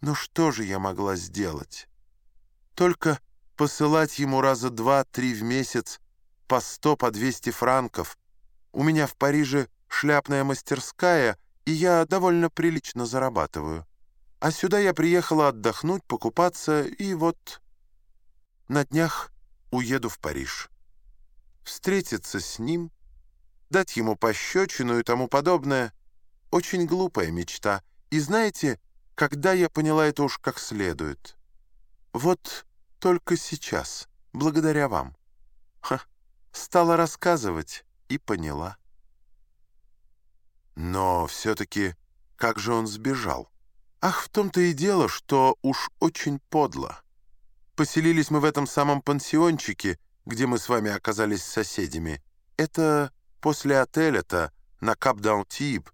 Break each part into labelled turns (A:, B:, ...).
A: Но что же я могла сделать? Только посылать ему раза два-три в месяц по сто, по двести франков. У меня в Париже шляпная мастерская, и я довольно прилично зарабатываю. А сюда я приехала отдохнуть, покупаться, и вот на днях уеду в Париж. Встретиться с ним, дать ему пощечину и тому подобное — очень глупая мечта. И знаете, когда я поняла это уж как следует? Вот только сейчас, благодаря вам. Ха, стала рассказывать и поняла. Но все-таки как же он сбежал? Ах, в том-то и дело, что уж очень подло. Поселились мы в этом самом пансиончике, где мы с вами оказались соседями. Это после отеля-то на Кап-Даун-Тип.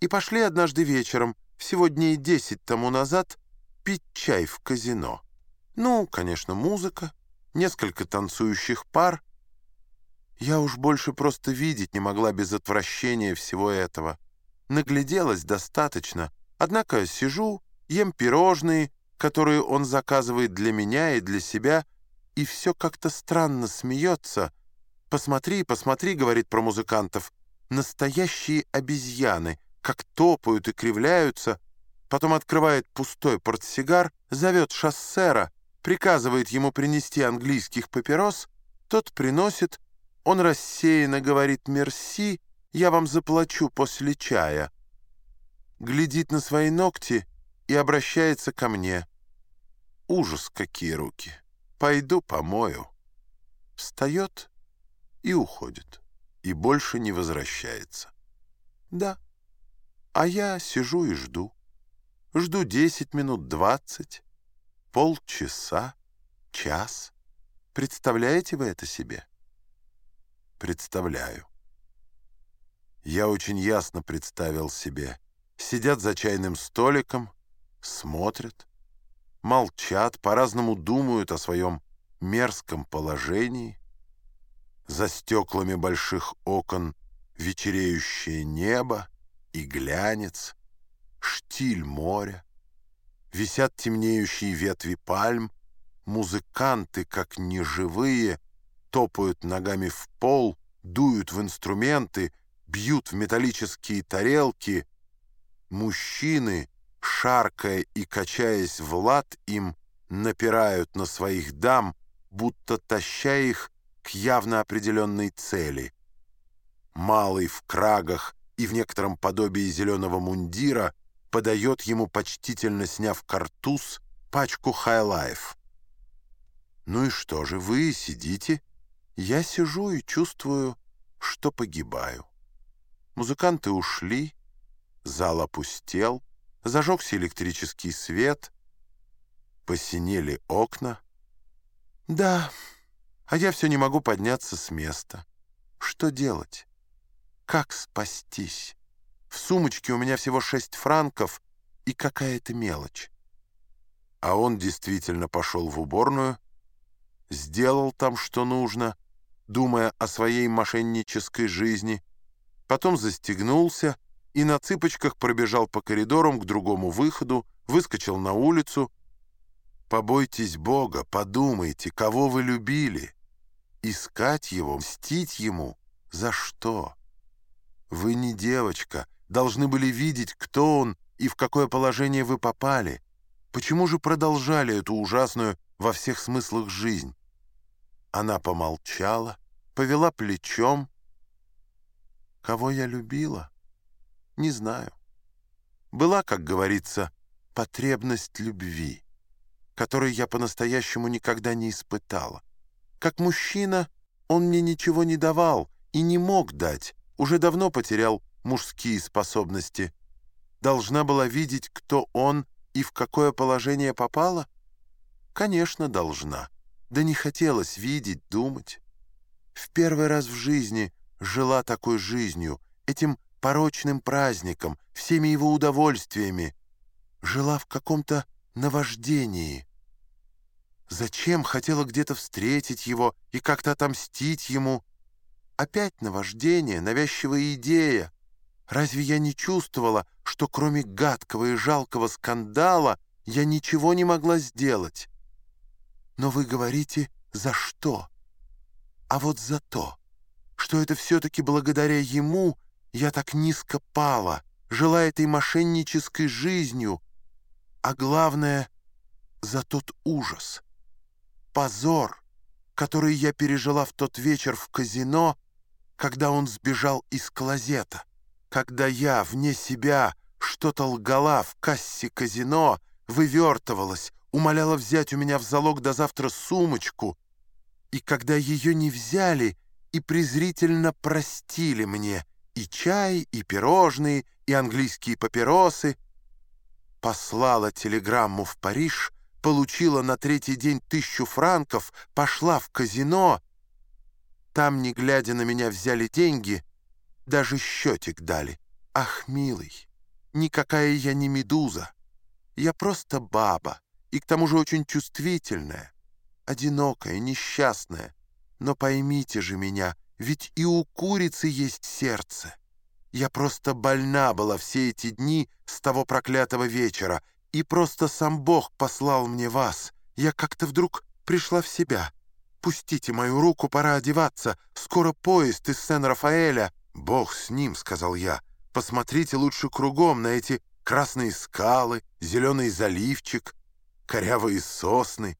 A: И пошли однажды вечером, всего дней десять тому назад, пить чай в казино. Ну, конечно, музыка, несколько танцующих пар. Я уж больше просто видеть не могла без отвращения всего этого. Нагляделась достаточно, однако сижу, ем пирожные, которые он заказывает для меня и для себя, и все как-то странно смеется. «Посмотри, посмотри», — говорит про музыкантов, — «настоящие обезьяны, как топают и кривляются». Потом открывает пустой портсигар, зовет шоссера, приказывает ему принести английских папирос, тот приносит, он рассеянно говорит «мерси», «я вам заплачу после чая», глядит на свои ногти и обращается ко мне. Ужас, какие руки! Пойду помою. Встает и уходит, и больше не возвращается. Да, а я сижу и жду. Жду десять минут, двадцать, полчаса, час. Представляете вы это себе? Представляю. Я очень ясно представил себе. Сидят за чайным столиком, смотрят, молчат, по-разному думают о своем мерзком положении. За стеклами больших окон вечереющее небо и глянец, штиль моря. Висят темнеющие ветви пальм, музыканты, как неживые, топают ногами в пол, дуют в инструменты, бьют в металлические тарелки. Мужчины, шаркая и качаясь в лад, им напирают на своих дам, будто таща их к явно определенной цели. Малый в крагах и в некотором подобии зеленого мундира — подает ему, почтительно сняв картуз, пачку «Хайлайф». «Ну и что же, вы сидите?» Я сижу и чувствую, что погибаю. Музыканты ушли, зал опустел, зажегся электрический свет, посинели окна. Да, а я все не могу подняться с места. Что делать? Как спастись? В сумочке у меня всего шесть франков и какая-то мелочь. А он действительно пошел в уборную, сделал там, что нужно, думая о своей мошеннической жизни, потом застегнулся и на цыпочках пробежал по коридорам к другому выходу, выскочил на улицу. «Побойтесь Бога, подумайте, кого вы любили. Искать его, мстить ему? За что? Вы не девочка» должны были видеть, кто он и в какое положение вы попали. Почему же продолжали эту ужасную во всех смыслах жизнь? Она помолчала, повела плечом. Кого я любила? Не знаю. Была, как говорится, потребность любви, которой я по-настоящему никогда не испытала. Как мужчина он мне ничего не давал и не мог дать, уже давно потерял мужские способности, должна была видеть, кто он и в какое положение попала? Конечно, должна. Да не хотелось видеть, думать. В первый раз в жизни жила такой жизнью, этим порочным праздником, всеми его удовольствиями. Жила в каком-то наваждении. Зачем хотела где-то встретить его и как-то отомстить ему? Опять наваждение, навязчивая идея. Разве я не чувствовала, что кроме гадкого и жалкого скандала Я ничего не могла сделать. Но вы говорите, за что? А вот за то, что это все-таки благодаря ему я так низко пала, жила этой мошеннической жизнью, а главное — за тот ужас, позор, который я пережила в тот вечер в казино, когда он сбежал из клозета, когда я, вне себя, что-то лгала в кассе казино, вывертывалась, умоляла взять у меня в залог до завтра сумочку, и когда ее не взяли и презрительно простили мне и чай, и пирожные, и английские папиросы, послала телеграмму в Париж, получила на третий день тысячу франков, пошла в казино. Там, не глядя на меня, взяли деньги, даже счетик дали. Ах, милый, никакая я не медуза. Я просто баба, и к тому же очень чувствительная, одинокая, несчастная. Но поймите же меня, ведь и у курицы есть сердце. Я просто больна была все эти дни с того проклятого вечера, и просто сам Бог послал мне вас. Я как-то вдруг пришла в себя. Пустите мою руку, пора одеваться. Скоро поезд из Сен-Рафаэля. Бог с ним, — сказал я. Посмотрите лучше кругом на эти красные скалы, зеленый заливчик, корявые сосны.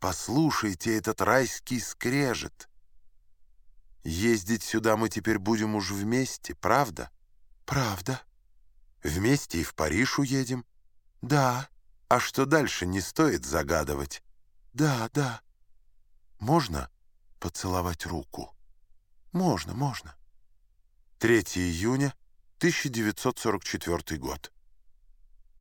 A: Послушайте этот райский скрежет. Ездить сюда мы теперь будем уж вместе, правда? Правда. Вместе и в Париж уедем? Да. А что дальше, не стоит загадывать? Да, да. Можно поцеловать руку? Можно, можно. 3 июня 1944 год.